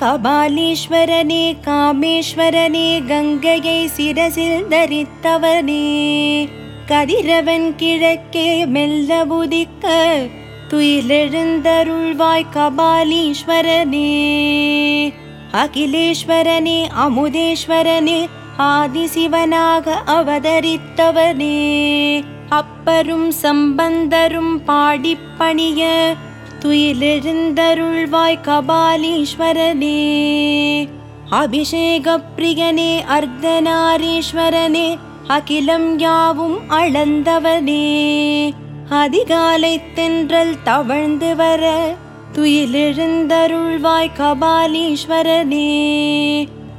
கபாலீஸ்வரனே காமேஸ்வரனே கங்கையை சிரசில் தரித்தவனே. கதிரவன் கிழக்கே மெல்ல உதிக்க துயிலெழுந்தருள்வாய் கபாலீஸ்வரனே. அகிலேஸ்வரனே அமுதேஸ்வரனே ஆதிசிவனாக அவதரித்தவனே. அப்பரும் சம்பந்தரும் பாடிப்பணிய துயிலெழுந்தருள்வாய் கபாலீஸ்வரனே. அபிஷேக பிரியனே அர்த்தநாரீஸ்வரனே அகிலம் யாவும் அளந்தவனே. அதிகாலை தென்றல் தவழ்ந்து வர துயிலெழுந்தருள்வாய் கபாலீஸ்வரனே.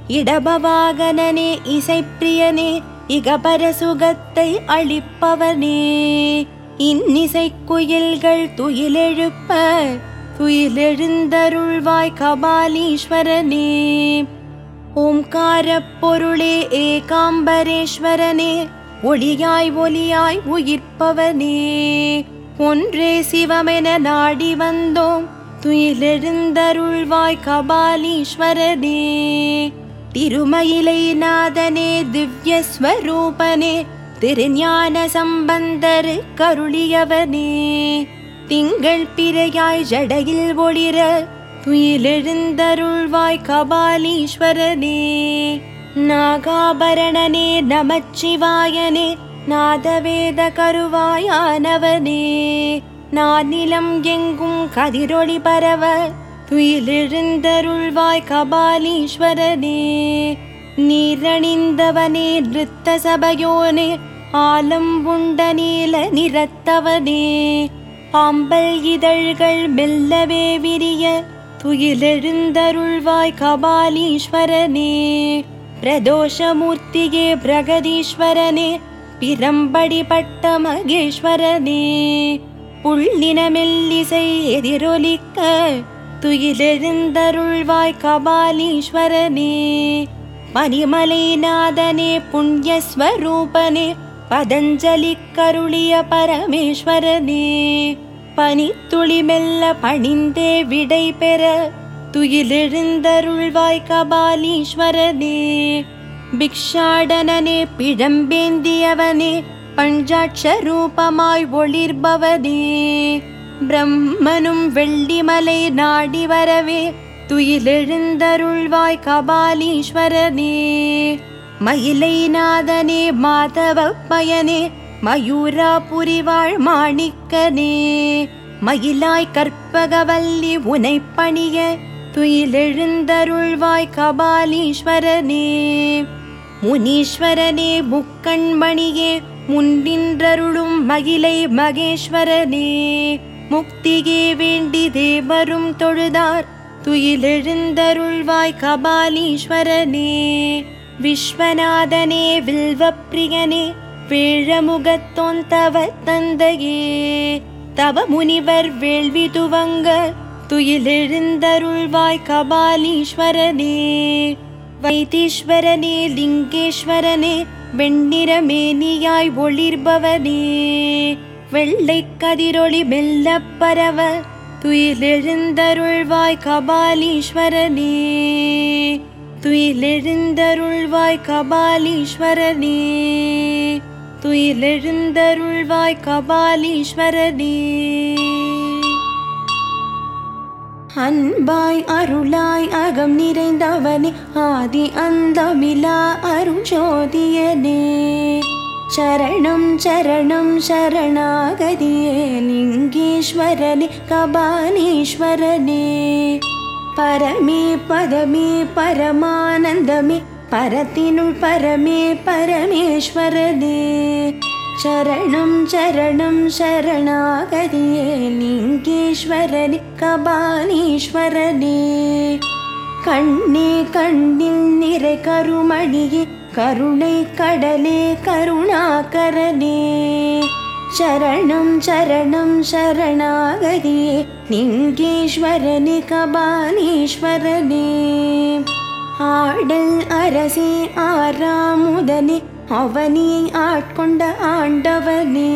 இடபவாகனனே இசைப்பிரியனே இகபர சுகத்தை அளிப்பவனே. இன்னிசை குயில்கள் துயிலெழுப்ப துயிலெழுந்தருள்வாய் கபாலீஸ்வரனே. ஓம்கார பொருளே ஏகாம்பரேஸ்வரனே ஒளியாய் ஒலியாய் உயிர்ப்பவனே. ஒன்றே சிவமென நாடி வந்தோம் துயிலெழுந்தருள்வாய் கபாலீஸ்வரனே. திருமயிலை நாதனே திவ்யஸ்வரூபனே திருஞான சம்பந்தர் கருளியவனே திங்கள் பிறையாய் ஜடையில் ஒளிர துயிலெழுந்தருள்வாய் கபாலீஸ்வரனே. நாகாபரணனே நமச்சிவாயனே நாதவேத கருவாயானவனே. நானிலம் எங்கும் கதிரொளி பரவ துயிலெழுந்தருள்வாய் கபாலீஸ்வரனே. நீரணிந்தவனே நிறுத்த சபையோனே ஆலம் உண்ட நீல நிறத்தவனே ஆம்பல் இதழ்கள் மெல்லவே விரிய துயிலெழுந்தருள்வாய் கபாலீஸ்வரனே பிரதோஷமூர்த்தியே பிரகதீஸ்வரனே பிரம்படி பட்ட மகேஸ்வரனே புள்ளினமெல்லிசை எதிரொலிக்க துயிலெழுந்தருள்வாய் கபாலீஸ்வரனே மணிமலைநாதனே புண்ணியஸ்வரூபனே பதஞ்சலி கருளிய பரமேஸ்வரனே. பனித்துளி மெல்ல பணிந்தே விடை பெற துயிலெழுந்தருள்வாய் கபாலீஸ்வரனே. பிக்ஷாடனே பிழம்பேந்தியவனே பஞ்சாட்ச ரூபமாய் ஒளிர்பவனே. பிரம்மனும் வெள்ளிமலை நாடி வரவே துயிலெழுந்தருள்வாய் கபாலீஸ்வரனே. மயிலை நாதனே மாதவ பயனே மயூரா புரிவாழ் மாணிக்கனே. மயிலாய் கற்பகவல்லி உனை பணிய துயிலெழுந்தருள்வாய் கபாலீஸ்வரனே. முனீஸ்வரனே முக்கண்மணியே முன்னின்றருளும் மகிலை மகேஸ்வரனே. முக்தியே வேண்டி தேவரும் தொழுதார் துயிலெழுந்தருள்வாய் கபாலீஸ்வரனே விஸ்வநாதனே வில்வப்பிரியனே வேழமுகத்தோன் தவ தந்தையே. தவ முனிவர் வேள்வி துவங்க துயிலெழுந்தருள்வாய் கபாலீஸ்வரனே. வைத்தீஸ்வரனே லிங்கேஸ்வரனே வெண்ணிறமேனியாய் ஒளிர்பவனே. வெள்ளை கதிரொளி மெல்ல பரவ துயிலெழுந்தருள்வாய் கபாலீஸ்வரனே. துயிலெழுந்தருள்வாய் கபாலீஸ்வரனே. துயிலெழுந்தருள்வாய் கபாலீஸ்வரனே. அன்பாய் அருளாய் அகம் நிறைந்தவனே ஆதி அந்தமிலா அருஞ்சோதியனே. சரணம் சரணம் சரணாகதியே லிங்கேஸ்வரனே கபாலீஸ்வரனே. பரமே பதமே பரமானந்தமே. பரத்தினுள் பரமே பரமேஸ்வரனே. சரணம் சரணம் சரணாகதியே லிங்கேஸ்வரனே கபாலீஸ்வரனே. கண்ணே கண்ணில் நிறை கருமணியே கருணை கடலே கருணாகரனே சரணம் சரணம் சரணாகதியே லிங்கேஸ்வரனே கபாலீஸ்வரனே ஆடல் அரசே ஆறாமுதனே அவனியை ஆட்கொண்ட ஆண்டவனே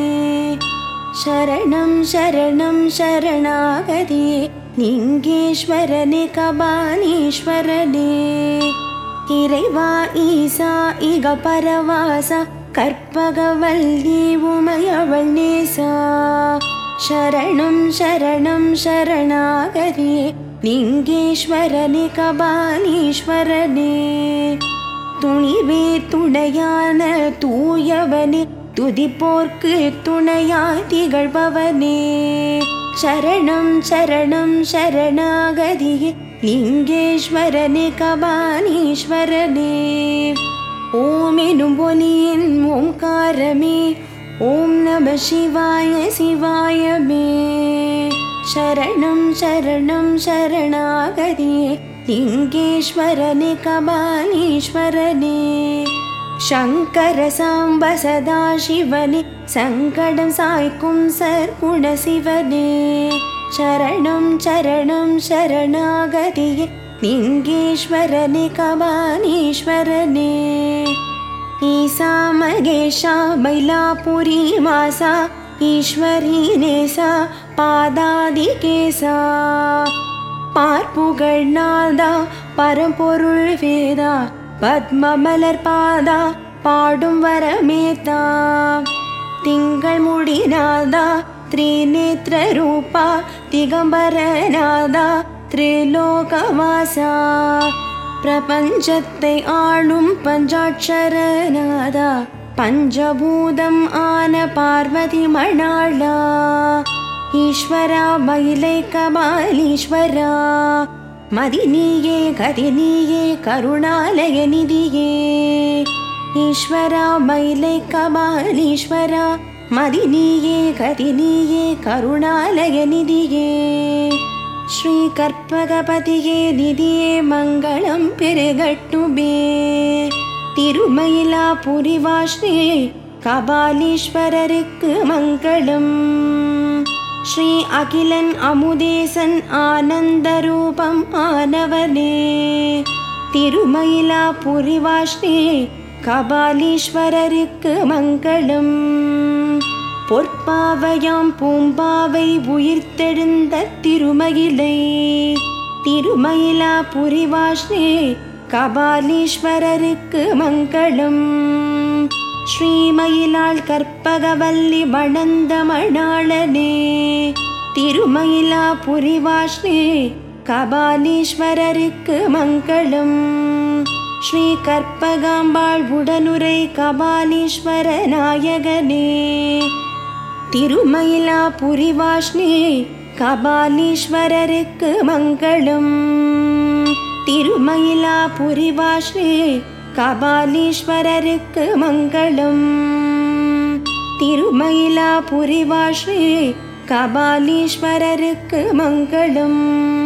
शरणं शरणं शरणागतिये लिङ्गेश्वरने कबालीश्वरने இறைவா ஈசா இக பரவாசா கற்பகவல்லி உமையவள் நேசா. சரணம் சரணம் சரணாகதியே லிங்கேஸ்வரனே கபாலீஸ்வரனே. துணிவே துணையான தூயவனே துதிப்போர்க்கு துணையாய் திகழ்பவனே. சரணம் சரணம் சரணாகதியே ङ्गेश्वरनि कबानीश्वर देव ओमिनुङ्कारमे ॐ नभ शिवाय शिवाय मे शरणं शरणं शरणगरि लिङ्गेश्वरनि कबानीश्वरदे शङ्करसाम्ब सदा शिवनि सङ्कटं सयकुं सर्पुण शिवदे சரணம் சரணம் சரணாகதியே. லிங்கேஸ்வரனே கபாலீஸ்வரனே. ஈசா மகேஷா மயிலாபுரி மாசா ஈஸ்வரி நேசா பாதாதி கேசா பார்ப்புகள் நாதா பரம்பொருள் வேதா பத்மமலர் பாதா பாடும் வரமேதா திங்கள் முடிநாதா त्रिनेत्ररूपा ரூபா திகம்பரநாதா திரிலோகவாசா பிரபஞ்சத்தை ஆளும் பஞ்சாட்சரநாதா பஞ்சபூதம் ஆன பார்வதி மணாளா ஈஸ்வரா மயிலை கபாலீஸ்வரா மதினியே கதினியே கருணாலய நிதியே ஈஸ்வரா மயிலை கபாலீஸ்வரா மதினியே கதினியே கருணாலய நிதியே ஸ்ரீ கற்பகபதியே நிதியே மங்களம் பெருகட்டுமே திருமயிலாபுரிவா ஸ்ரீ கபாலீஸ்வரருக்கு மங்களம் ஸ்ரீ அகிலன் அமுதேசன் ஆனந்த ரூபம் ஆனவனே திருமயிலாபுரிவா ஸ்ரீ கபாலீஸ்வரருக்கு மங்களம் பொற்பாவையாம் பூம்பாவை உயிர்த்தெழுந்த திருமயிலை திருமயிலா புரிவாஷ்ணே கபாலீஸ்வரருக்கு மங்களம். ஸ்ரீமயிலாள் கற்பகவல்லி மணந்த மணாளனே திருமயிலா புரிவாஷ்ணே கபாலீஸ்வரருக்கு மங்களம். ஸ்ரீ கற்பகாம்பாள் உடனுரை கபாலீஸ்வர நாயகனே திருமயிலாபுரி ஸ்ரீ கபாலீஸ்வரருக்கு மங்களம். திருமயிலாபுரி ஸ்ரீ கபாலீஸ்வரருக்கு மங்களம். திருமயிலாபுரி ஸ்ரீ கபாலீஸ்வரருக்கு மங்களம்.